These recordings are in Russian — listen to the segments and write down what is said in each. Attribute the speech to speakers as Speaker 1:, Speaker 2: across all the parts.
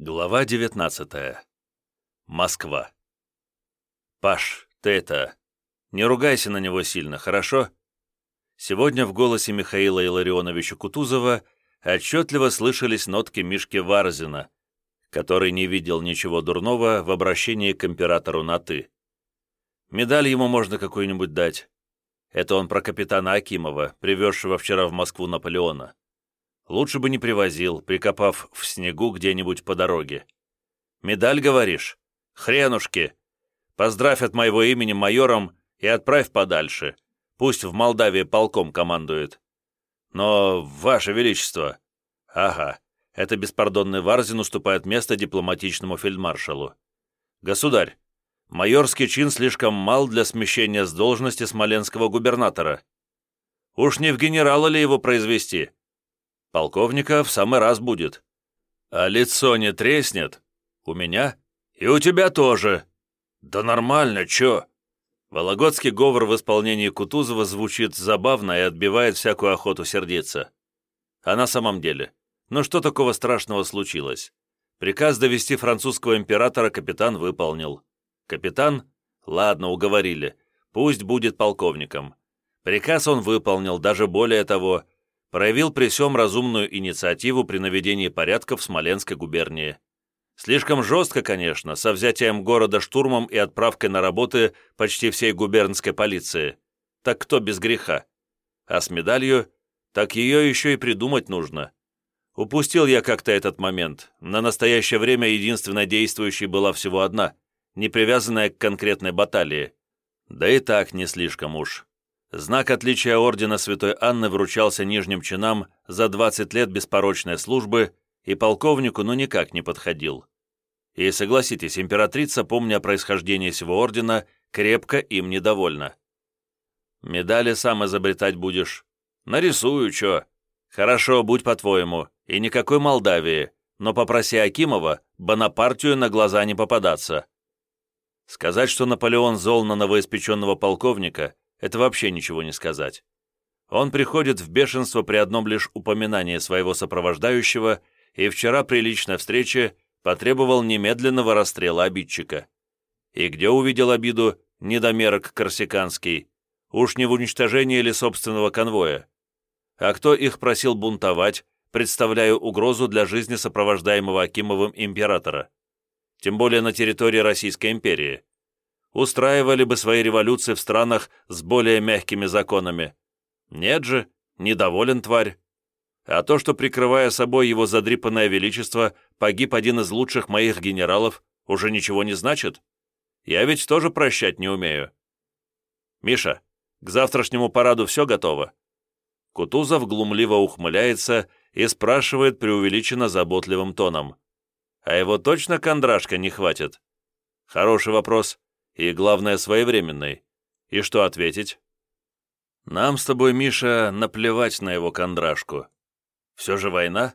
Speaker 1: Глава 19. Москва. «Паш, ты это... Не ругайся на него сильно, хорошо?» Сегодня в голосе Михаила Илларионовича Кутузова отчетливо слышались нотки Мишки Варзина, который не видел ничего дурного в обращении к императору на «ты». Медаль ему можно какую-нибудь дать. Это он про капитана Акимова, привезшего вчера в Москву Наполеона. Лучше бы не привозил, прикопав в снегу где-нибудь по дороге. Медаль, говоришь? Хренушки! Поздравь от моего имени майором и отправь подальше. Пусть в Молдавии полком командует. Но, Ваше Величество... Ага, это беспардонный Варзин уступает место дипломатичному фельдмаршалу. Государь, майорский чин слишком мал для смещения с должности смоленского губернатора. Уж не в генерала ли его произвести? Полковника в самый раз будет. А лицо не треснет? У меня? И у тебя тоже. Да нормально, чё? Вологодский говор в исполнении Кутузова звучит забавно и отбивает всякую охоту сердиться. А на самом деле, ну что такого страшного случилось? Приказ довести французского императора капитан выполнил. Капитан? Ладно, уговорили. Пусть будет полковником. Приказ он выполнил, даже более того, проявил при всем разумную инициативу при наведении порядка в Смоленской губернии. Слишком жестко, конечно, со взятием города штурмом и отправкой на работы почти всей губернской полиции. Так кто без греха? А с медалью? Так ее еще и придумать нужно. Упустил я как-то этот момент. На настоящее время единственной действующей была всего одна, не привязанная к конкретной баталии. Да и так не слишком уж. Знак отличия ордена Святой Анны вручался нижним чинам за 20 лет беспорочной службы и полковнику ну никак не подходил. И, согласитесь, императрица, помня о происхождении сего ордена, крепко им недовольна. «Медали сам изобретать будешь?» «Нарисую, чё?» «Хорошо, будь по-твоему, и никакой Молдавии, но попроси Акимова Бонапартию на глаза не попадаться». Сказать, что Наполеон зол на новоиспеченного полковника – это вообще ничего не сказать. Он приходит в бешенство при одном лишь упоминании своего сопровождающего и вчера при личной встрече потребовал немедленного расстрела обидчика. И где увидел обиду недомерок корсиканский? Уж не в уничтожении ли собственного конвоя? А кто их просил бунтовать, представляя угрозу для жизни сопровождаемого Акимовым императора? Тем более на территории Российской империи устраивали бы свои революции в странах с более мягкими законами. Нет же, недоволен тварь. А то, что, прикрывая собой его задрипанное величество, погиб один из лучших моих генералов, уже ничего не значит. Я ведь тоже прощать не умею. Миша, к завтрашнему параду все готово?» Кутузов глумливо ухмыляется и спрашивает преувеличенно заботливым тоном. «А его точно кондрашка не хватит?» «Хороший вопрос и, главное, своевременной. И что ответить? Нам с тобой, Миша, наплевать на его кондрашку. Все же война?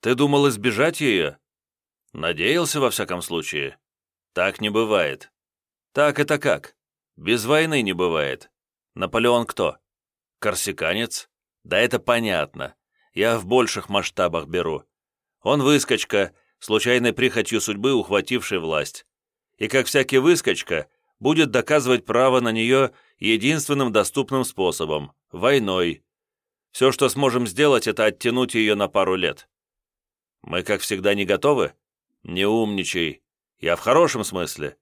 Speaker 1: Ты думал избежать ее? Надеялся, во всяком случае. Так не бывает. Так это как? Без войны не бывает. Наполеон кто? Корсиканец? Да это понятно. Я в больших масштабах беру. Он выскочка, случайной прихотью судьбы ухвативший власть и, как всякий выскочка, будет доказывать право на нее единственным доступным способом – войной. Все, что сможем сделать, это оттянуть ее на пару лет. Мы, как всегда, не готовы? Не умничай. Я в хорошем смысле.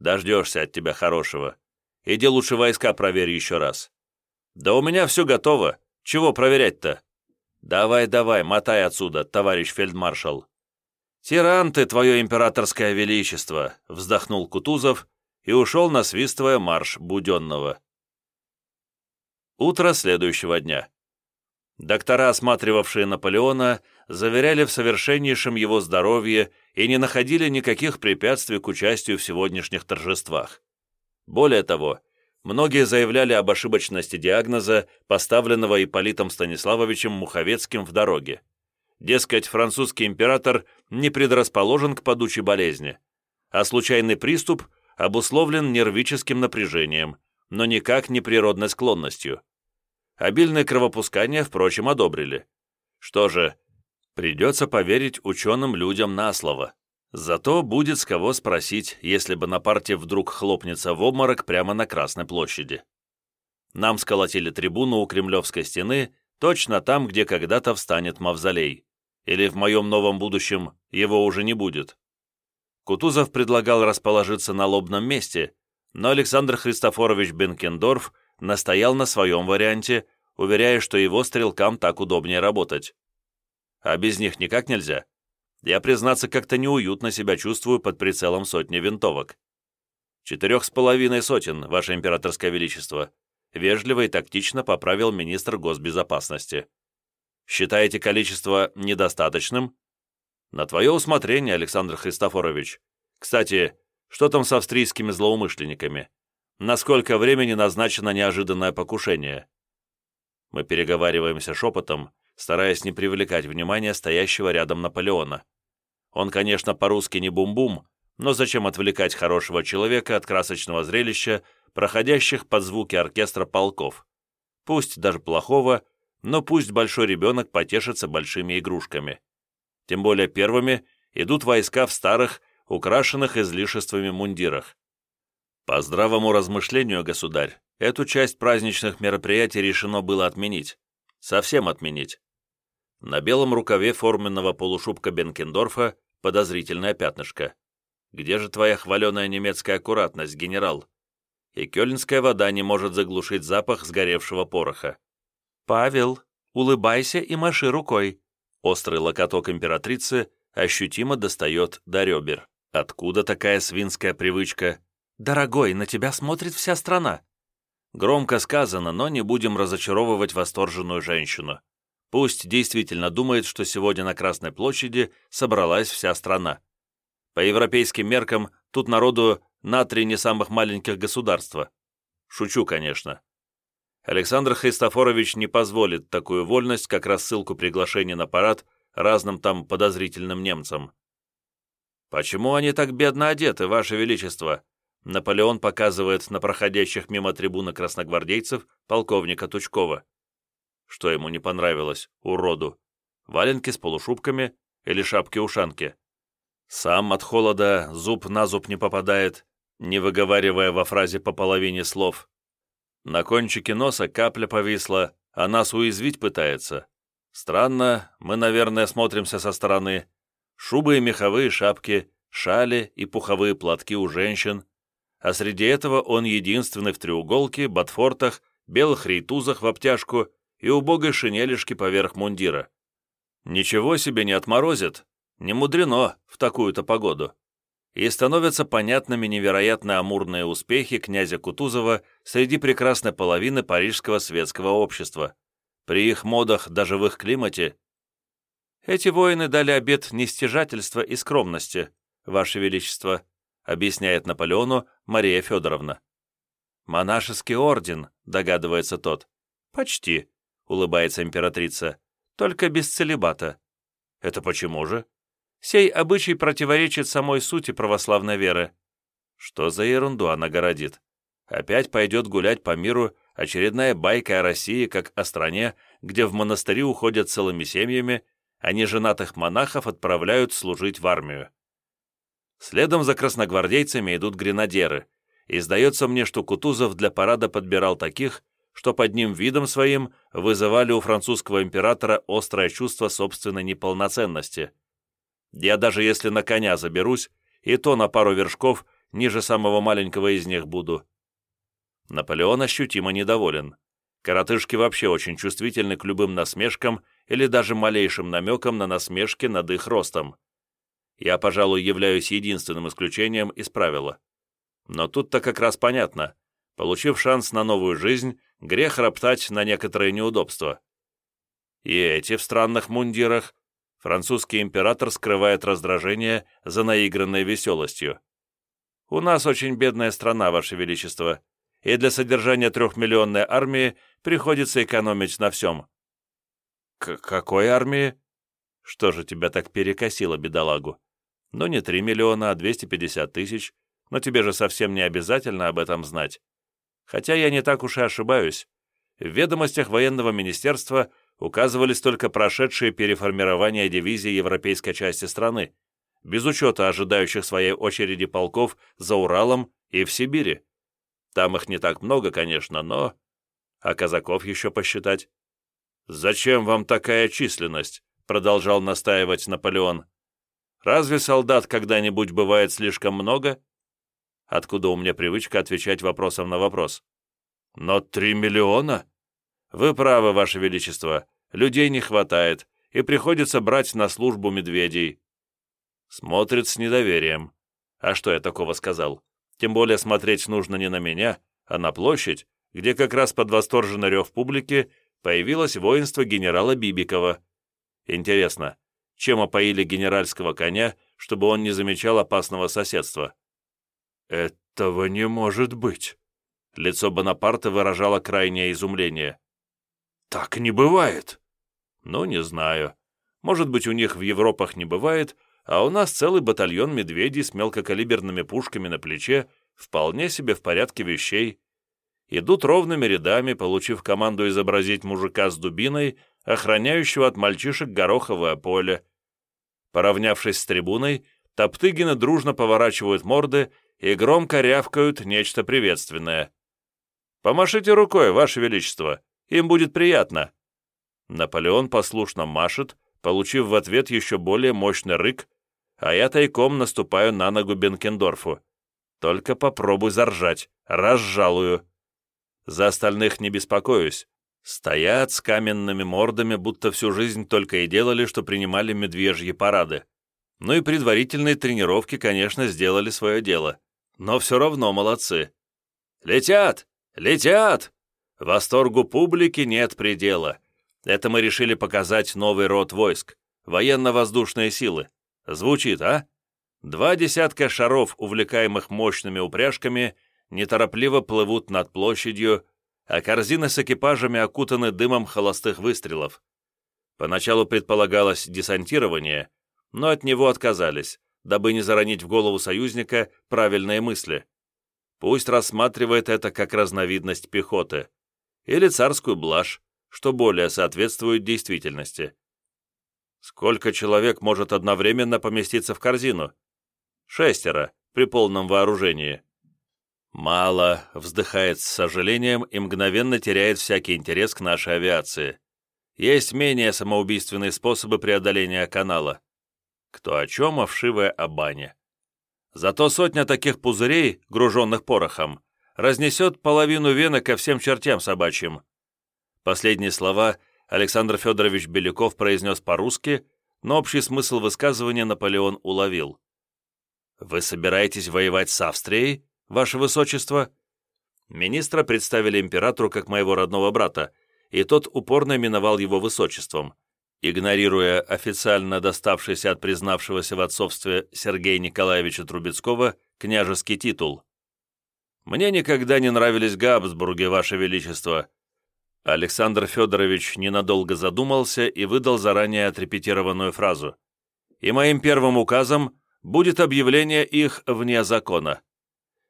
Speaker 1: Дождешься от тебя хорошего. Иди лучше войска проверь еще раз. Да у меня все готово. Чего проверять-то? Давай, давай, мотай отсюда, товарищ фельдмаршал. «Тиран ты, твое императорское величество!» — вздохнул Кутузов и ушел, насвистывая марш Буденного. Утро следующего дня. Доктора, осматривавшие Наполеона, заверяли в совершеннейшем его здоровье и не находили никаких препятствий к участию в сегодняшних торжествах. Более того, многие заявляли об ошибочности диагноза, поставленного Ипполитом Станиславовичем Муховецким в дороге. Дескать, французский император не предрасположен к падучей болезни, а случайный приступ обусловлен нервическим напряжением, но никак не природной склонностью. Обильное кровопускание, впрочем, одобрили. Что же, Придется поверить ученым людям на слово. Зато будет с кого спросить, если бы на парте вдруг хлопнется в обморок прямо на Красной площади. Нам сколотили трибуну у Кремлевской стены, точно там, где когда-то встанет мавзолей. Или в моем новом будущем его уже не будет. Кутузов предлагал расположиться на лобном месте, но Александр Христофорович Бенкендорф настоял на своем варианте, уверяя, что его стрелкам так удобнее работать. А без них никак нельзя. Я, признаться, как-то неуютно себя чувствую под прицелом сотни винтовок. Четырех с половиной сотен, Ваше Императорское Величество, вежливо и тактично поправил министр госбезопасности. Считаете количество недостаточным? На твое усмотрение, Александр Христофорович. Кстати, что там с австрийскими злоумышленниками? На сколько времени назначено неожиданное покушение? Мы переговариваемся шепотом, стараясь не привлекать внимания стоящего рядом Наполеона. Он, конечно, по-русски не бум-бум, но зачем отвлекать хорошего человека от красочного зрелища, проходящих под звуки оркестра полков? Пусть даже плохого, но пусть большой ребенок потешится большими игрушками. Тем более первыми идут войска в старых, украшенных излишествами мундирах. По здравому размышлению, государь, эту часть праздничных мероприятий решено было отменить. Совсем отменить. На белом рукаве форменного полушубка Бенкендорфа подозрительное пятнышко. Где же твоя хваленая немецкая аккуратность, генерал? И кёльнская вода не может заглушить запах сгоревшего пороха. «Павел, улыбайся и маши рукой», Острый локоток императрицы ощутимо достает до ребер. Откуда такая свинская привычка? «Дорогой, на тебя смотрит вся страна». Громко сказано, но не будем разочаровывать восторженную женщину. Пусть действительно думает, что сегодня на Красной площади собралась вся страна. По европейским меркам тут народу на три не самых маленьких государства. Шучу, конечно. Александр Христофорович не позволит такую вольность, как рассылку приглашений на парад разным там подозрительным немцам. «Почему они так бедно одеты, Ваше Величество?» Наполеон показывает на проходящих мимо трибуны красногвардейцев полковника Тучкова. Что ему не понравилось, уроду? Валенки с полушубками или шапки-ушанки? Сам от холода зуб на зуб не попадает, не выговаривая во фразе по половине слов. На кончике носа капля повисла, а нас уязвить пытается. Странно, мы, наверное, смотримся со стороны. Шубы и меховые шапки, шали и пуховые платки у женщин. А среди этого он единственный в треуголке, ботфортах, белых рейтузах в обтяжку и убогой шинелишке поверх мундира. Ничего себе не отморозит. Не мудрено в такую-то погоду и становятся понятными невероятно амурные успехи князя Кутузова среди прекрасной половины парижского светского общества. При их модах, даже в их климате. Эти воины дали обет нестяжательства и скромности, Ваше Величество, объясняет Наполеону Мария Федоровна. «Монашеский орден», догадывается тот. «Почти», — улыбается императрица, — «только без целебата». «Это почему же?» Сей обычай противоречит самой сути православной веры. Что за ерунду она городит? Опять пойдет гулять по миру очередная байка о России как о стране, где в монастыри уходят целыми семьями, а неженатых монахов отправляют служить в армию. Следом за красногвардейцами идут гренадеры, и сдается мне, что Кутузов для парада подбирал таких, что под ним видом своим вызывали у французского императора острое чувство собственной неполноценности – я даже если на коня заберусь, и то на пару вершков ниже самого маленького из них буду. Наполеон ощутимо недоволен. Коротышки вообще очень чувствительны к любым насмешкам или даже малейшим намекам на насмешки над их ростом. Я, пожалуй, являюсь единственным исключением из правила. Но тут-то как раз понятно. Получив шанс на новую жизнь, грех роптать на некоторые неудобства. И эти в странных мундирах французский император скрывает раздражение за наигранной веселостью. «У нас очень бедная страна, Ваше Величество, и для содержания трехмиллионной армии приходится экономить на всем». «К какой армии?» «Что же тебя так перекосило, бедолагу? Ну, не три миллиона, а двести пятьдесят тысяч, но тебе же совсем не обязательно об этом знать. Хотя я не так уж и ошибаюсь. В ведомостях военного министерства указывались только прошедшие переформирование дивизии европейской части страны, без учета ожидающих своей очереди полков за Уралом и в Сибири. Там их не так много, конечно, но... А казаков еще посчитать. «Зачем вам такая численность?» — продолжал настаивать Наполеон. «Разве солдат когда-нибудь бывает слишком много?» Откуда у меня привычка отвечать вопросом на вопрос? «Но три миллиона?» «Вы правы, Ваше Величество. Людей не хватает, и приходится брать на службу медведей». Смотрит с недоверием. А что я такого сказал? Тем более смотреть нужно не на меня, а на площадь, где как раз под восторженный рев публики появилось воинство генерала Бибикова. Интересно, чем опоили генеральского коня, чтобы он не замечал опасного соседства? «Этого не может быть!» Лицо Бонапарта выражало крайнее изумление. «Так не бывает!» «Ну, не знаю. Может быть, у них в Европах не бывает, а у нас целый батальон медведей с мелкокалиберными пушками на плече вполне себе в порядке вещей. Идут ровными рядами, получив команду изобразить мужика с дубиной, охраняющего от мальчишек гороховое поле. Поравнявшись с трибуной, Топтыгины дружно поворачивают морды и громко рявкают нечто приветственное. «Помашите рукой, Ваше Величество, им будет приятно». Наполеон послушно машет, получив в ответ еще более мощный рык, а я тайком наступаю на ногу Бенкендорфу. Только попробуй заржать, разжалую. За остальных не беспокоюсь. Стоят с каменными мордами, будто всю жизнь только и делали, что принимали медвежьи парады. Ну и предварительные тренировки, конечно, сделали свое дело. Но все равно молодцы. «Летят! Летят!» Восторгу публики нет предела. Это мы решили показать новый род войск. Военно-воздушные силы. Звучит, а? Два десятка шаров, увлекаемых мощными упряжками, неторопливо плывут над площадью, а корзины с экипажами окутаны дымом холостых выстрелов. Поначалу предполагалось десантирование, но от него отказались, дабы не заронить в голову союзника правильные мысли. Пусть рассматривает это как разновидность пехоты или царскую блажь, что более соответствует действительности. Сколько человек может одновременно поместиться в корзину? Шестеро, при полном вооружении. Мало, вздыхает с сожалением и мгновенно теряет всякий интерес к нашей авиации. Есть менее самоубийственные способы преодоления канала. Кто о чем, а вшивая о бане. Зато сотня таких пузырей, груженных порохом, разнесет половину вены ко всем чертям собачьим. Последние слова Александр Федорович Беляков произнес по-русски, но общий смысл высказывания Наполеон уловил. «Вы собираетесь воевать с Австрией, ваше высочество?» Министра представили императору как моего родного брата, и тот упорно именовал его высочеством игнорируя официально доставшийся от признавшегося в отцовстве Сергея Николаевича Трубецкого княжеский титул. «Мне никогда не нравились Габсбурги, Ваше Величество». Александр Федорович ненадолго задумался и выдал заранее отрепетированную фразу. «И моим первым указом будет объявление их вне закона.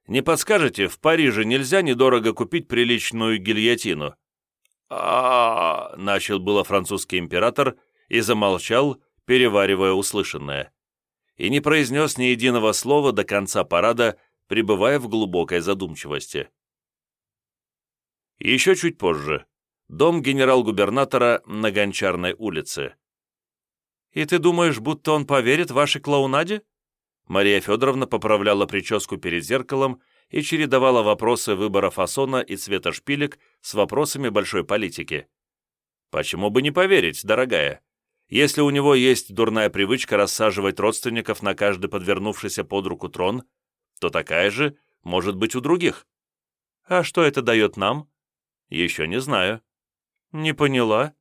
Speaker 1: Не подскажете, в Париже нельзя недорого купить приличную гильотину?» а, начал было французский император и замолчал, переваривая услышанное. И не произнес ни единого слова до конца парада, пребывая в глубокой задумчивости. Еще чуть позже. Дом генерал-губернатора на Гончарной улице. «И ты думаешь, будто он поверит вашей клоунаде?» Мария Федоровна поправляла прическу перед зеркалом и чередовала вопросы выбора фасона и цвета шпилек с вопросами большой политики. Почему бы не поверить, дорогая? Если у него есть дурная привычка рассаживать родственников на каждый подвернувшийся под руку трон, то такая же может быть у других. А что это дает нам? Еще не знаю. Не поняла.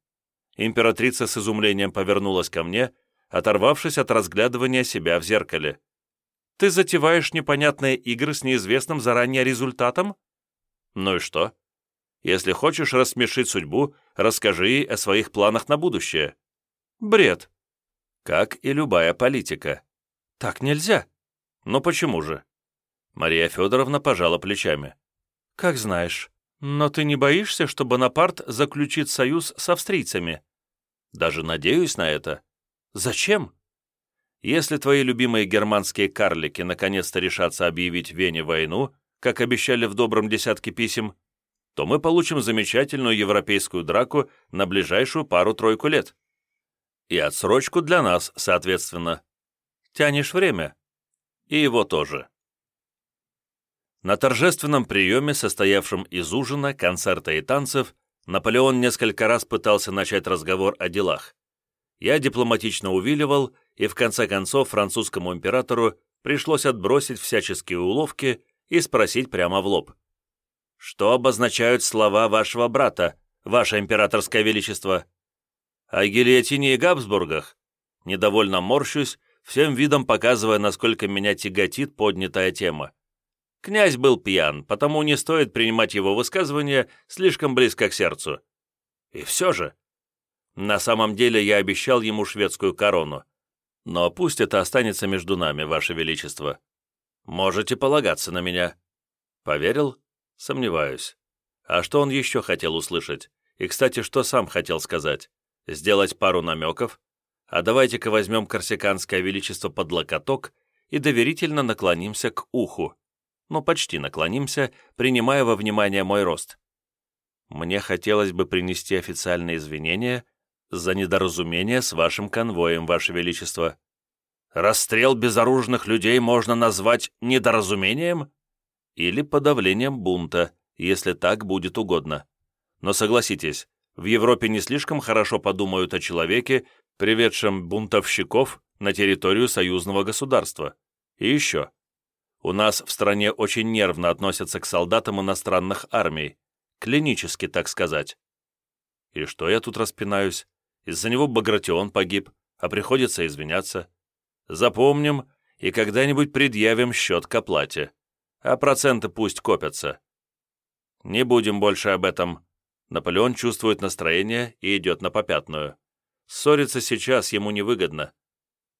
Speaker 1: Императрица с изумлением повернулась ко мне, оторвавшись от разглядывания себя в зеркале. Ты затеваешь непонятные игры с неизвестным заранее результатом? Ну и что? Если хочешь рассмешить судьбу, расскажи ей о своих планах на будущее. Бред. Как и любая политика. Так нельзя. Но почему же? Мария Федоровна пожала плечами. Как знаешь. Но ты не боишься, что Бонапарт заключит союз с австрийцами? Даже надеюсь на это. Зачем? Если твои любимые германские карлики наконец-то решатся объявить Вене войну, как обещали в добром десятке писем, то мы получим замечательную европейскую драку на ближайшую пару-тройку лет. И отсрочку для нас, соответственно. Тянешь время. И его тоже. На торжественном приеме, состоявшем из ужина, концерта и танцев, Наполеон несколько раз пытался начать разговор о делах. Я дипломатично увиливал, и в конце концов французскому императору пришлось отбросить всяческие уловки и спросить прямо в лоб. «Что обозначают слова вашего брата, ваше императорское величество?» «О гильотине и Габсбургах?» Недовольно морщусь, всем видом показывая, насколько меня тяготит поднятая тема. Князь был пьян, потому не стоит принимать его высказывания слишком близко к сердцу. И все же. На самом деле я обещал ему шведскую корону. Но пусть это останется между нами, Ваше Величество. Можете полагаться на меня. Поверил? Сомневаюсь. А что он еще хотел услышать? И, кстати, что сам хотел сказать? Сделать пару намеков? А давайте-ка возьмем корсиканское величество под локоток и доверительно наклонимся к уху но почти наклонимся, принимая во внимание мой рост. Мне хотелось бы принести официальные извинения за недоразумение с вашим конвоем, Ваше Величество. Расстрел безоружных людей можно назвать недоразумением? Или подавлением бунта, если так будет угодно. Но согласитесь, в Европе не слишком хорошо подумают о человеке, приведшем бунтовщиков на территорию союзного государства. И еще. У нас в стране очень нервно относятся к солдатам иностранных армий, клинически, так сказать. И что я тут распинаюсь? Из-за него Багратион погиб, а приходится извиняться. Запомним и когда-нибудь предъявим счет к оплате. А проценты пусть копятся. Не будем больше об этом. Наполеон чувствует настроение и идет на попятную. Ссориться сейчас ему невыгодно.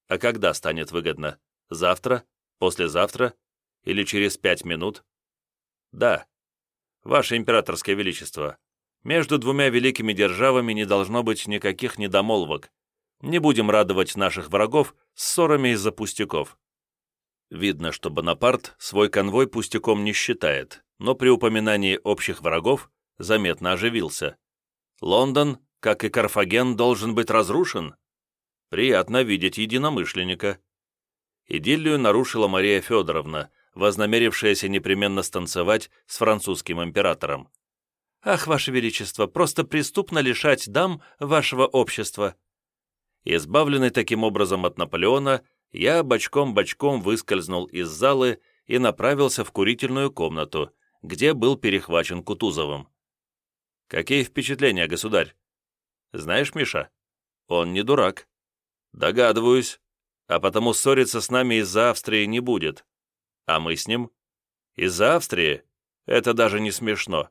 Speaker 1: А когда станет выгодно? Завтра? Послезавтра? Или через пять минут? Да. Ваше императорское величество, между двумя великими державами не должно быть никаких недомолвок. Не будем радовать наших врагов ссорами из-за пустяков. Видно, что Бонапарт свой конвой пустяком не считает, но при упоминании общих врагов заметно оживился. Лондон, как и Карфаген, должен быть разрушен. Приятно видеть единомышленника. Идиллию нарушила Мария Федоровна, вознамерившаяся непременно станцевать с французским императором. «Ах, Ваше Величество, просто преступно лишать дам вашего общества!» Избавленный таким образом от Наполеона, я бочком-бочком выскользнул из залы и направился в курительную комнату, где был перехвачен Кутузовым. «Какие впечатления, государь?» «Знаешь, Миша, он не дурак». «Догадываюсь, а потому ссориться с нами из-за Австрии не будет. А мы с ним? Из-за Австрии? Это даже не смешно.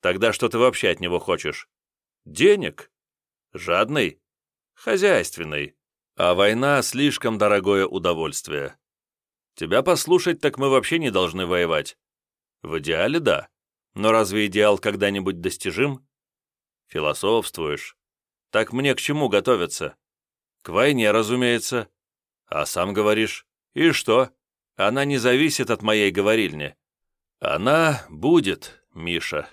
Speaker 1: Тогда что ты вообще от него хочешь? Денег? Жадный? Хозяйственный. А война — слишком дорогое удовольствие. Тебя послушать, так мы вообще не должны воевать. В идеале — да. Но разве идеал когда-нибудь достижим? Философствуешь. Так мне к чему готовиться? К войне, разумеется. А сам говоришь. И что? Она не зависит от моей говорильни. Она будет, Миша.